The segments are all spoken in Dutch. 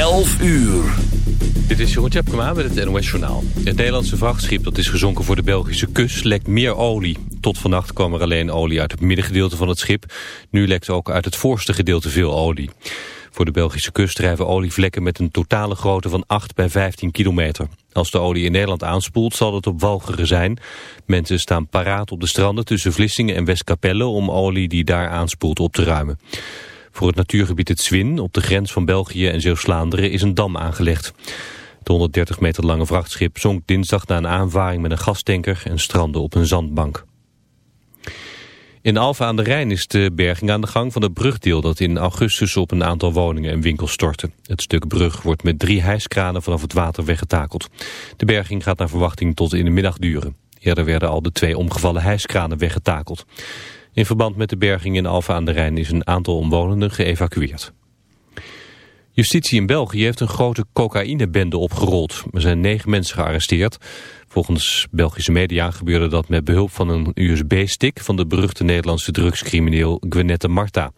11 uur. Dit is Jeroen Tjepkema met het NOS Journaal. Het Nederlandse vrachtschip dat is gezonken voor de Belgische kust lekt meer olie. Tot vannacht kwam er alleen olie uit het middengedeelte van het schip. Nu lekt ook uit het voorste gedeelte veel olie. Voor de Belgische kust drijven olievlekken met een totale grootte van 8 bij 15 kilometer. Als de olie in Nederland aanspoelt zal het op Walcheren zijn. Mensen staan paraat op de stranden tussen Vlissingen en Westkapelle om olie die daar aanspoelt op te ruimen. Voor het natuurgebied het Zwin, op de grens van België en Zeeuws-Vlaanderen, is een dam aangelegd. Het 130 meter lange vrachtschip zonk dinsdag na een aanvaring met een gastanker en strandde op een zandbank. In Alfa aan de Rijn is de berging aan de gang van het brugdeel dat in augustus op een aantal woningen en winkels stortte. Het stuk brug wordt met drie hijskranen vanaf het water weggetakeld. De berging gaat naar verwachting tot in de middag duren. Eerder werden al de twee omgevallen hijskranen weggetakeld. In verband met de berging in Alfa aan de Rijn is een aantal omwonenden geëvacueerd. Justitie in België heeft een grote cocaïnebende opgerold. Er zijn negen mensen gearresteerd. Volgens Belgische media gebeurde dat met behulp van een USB-stick... van de beruchte Nederlandse drugscrimineel Gwenette Marta.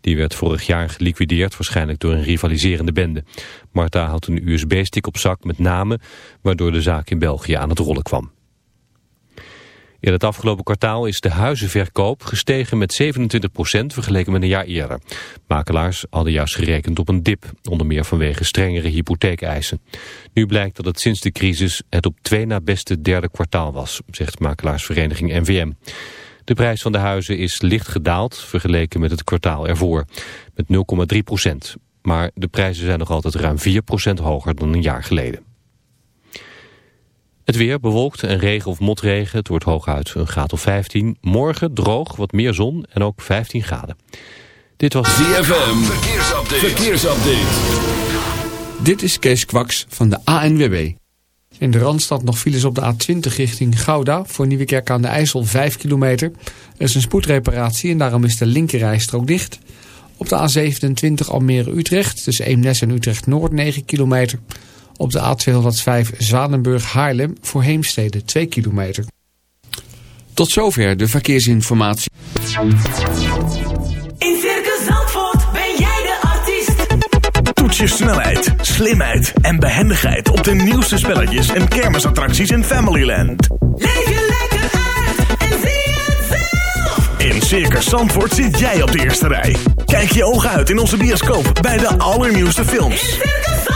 Die werd vorig jaar geliquideerd, waarschijnlijk door een rivaliserende bende. Marta had een USB-stick op zak met namen... waardoor de zaak in België aan het rollen kwam. In het afgelopen kwartaal is de huizenverkoop gestegen met 27% vergeleken met een jaar eerder. Makelaars hadden juist gerekend op een dip, onder meer vanwege strengere hypotheekeisen. Nu blijkt dat het sinds de crisis het op twee na beste derde kwartaal was, zegt makelaarsvereniging NVM. De prijs van de huizen is licht gedaald vergeleken met het kwartaal ervoor, met 0,3% Maar de prijzen zijn nog altijd ruim 4% hoger dan een jaar geleden. Het weer bewolkt en regen of motregen. Het wordt hooguit een graad of 15. Morgen droog, wat meer zon en ook 15 graden. Dit was ZFM. Verkeersupdate. Verkeersupdate. Dit is Kees Kwaks van de ANWB. In de Randstad nog files op de A20 richting Gouda. Voor Nieuwekerk aan de IJssel 5 kilometer. Er is een spoedreparatie en daarom is de linkerrijstrook dicht. Op de A27 Almere-Utrecht tussen Eemnes en Utrecht-Noord 9 kilometer. Op de A205 Zwanenburg-Haarlem voor Heemstede 2 kilometer. Tot zover de verkeersinformatie. In Circus Zandvoort ben jij de artiest. Toets je snelheid, slimheid en behendigheid op de nieuwste spelletjes en kermisattracties in Familyland. Leef je lekker uit en zie het zelf. In Circus Zandvoort zit jij op de eerste rij. Kijk je ogen uit in onze bioscoop bij de allernieuwste films. In Circus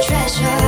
treasure.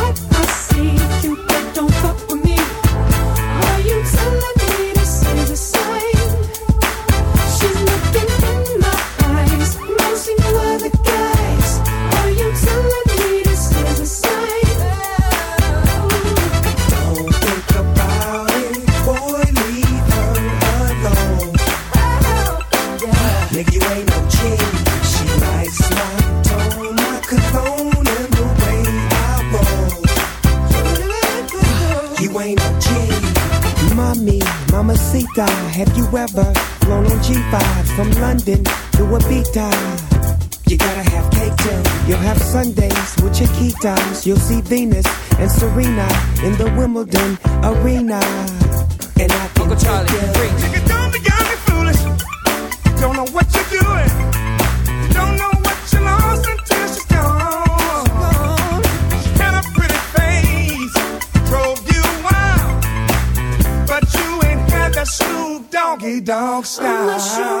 With your. You'll see Venus and Serena in the Wimbledon arena. And I can Uncle Charlie, take you. preach. Nigga, don't be young and foolish. Don't know what you're doing. Don't know what you lost until she's gone. She had a pretty face, drove you wild, but you ain't had that Snoop Doggy Dog I'm not sure style.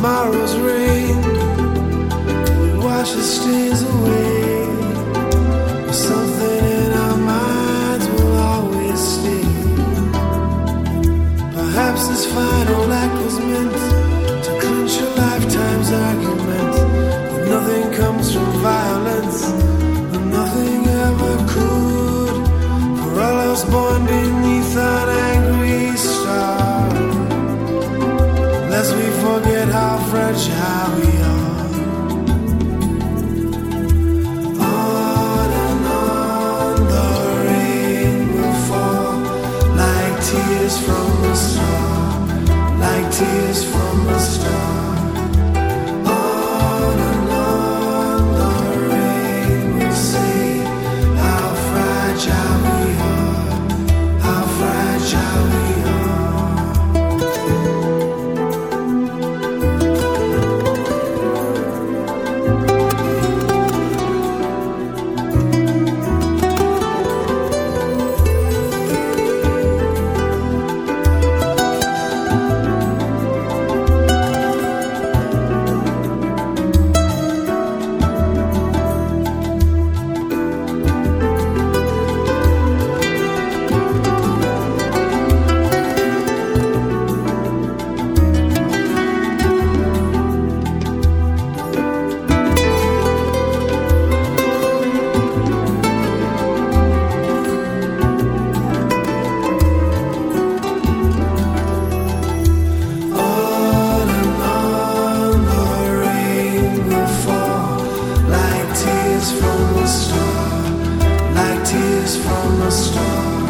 Tomorrow's rain will wash the stains away. from the start.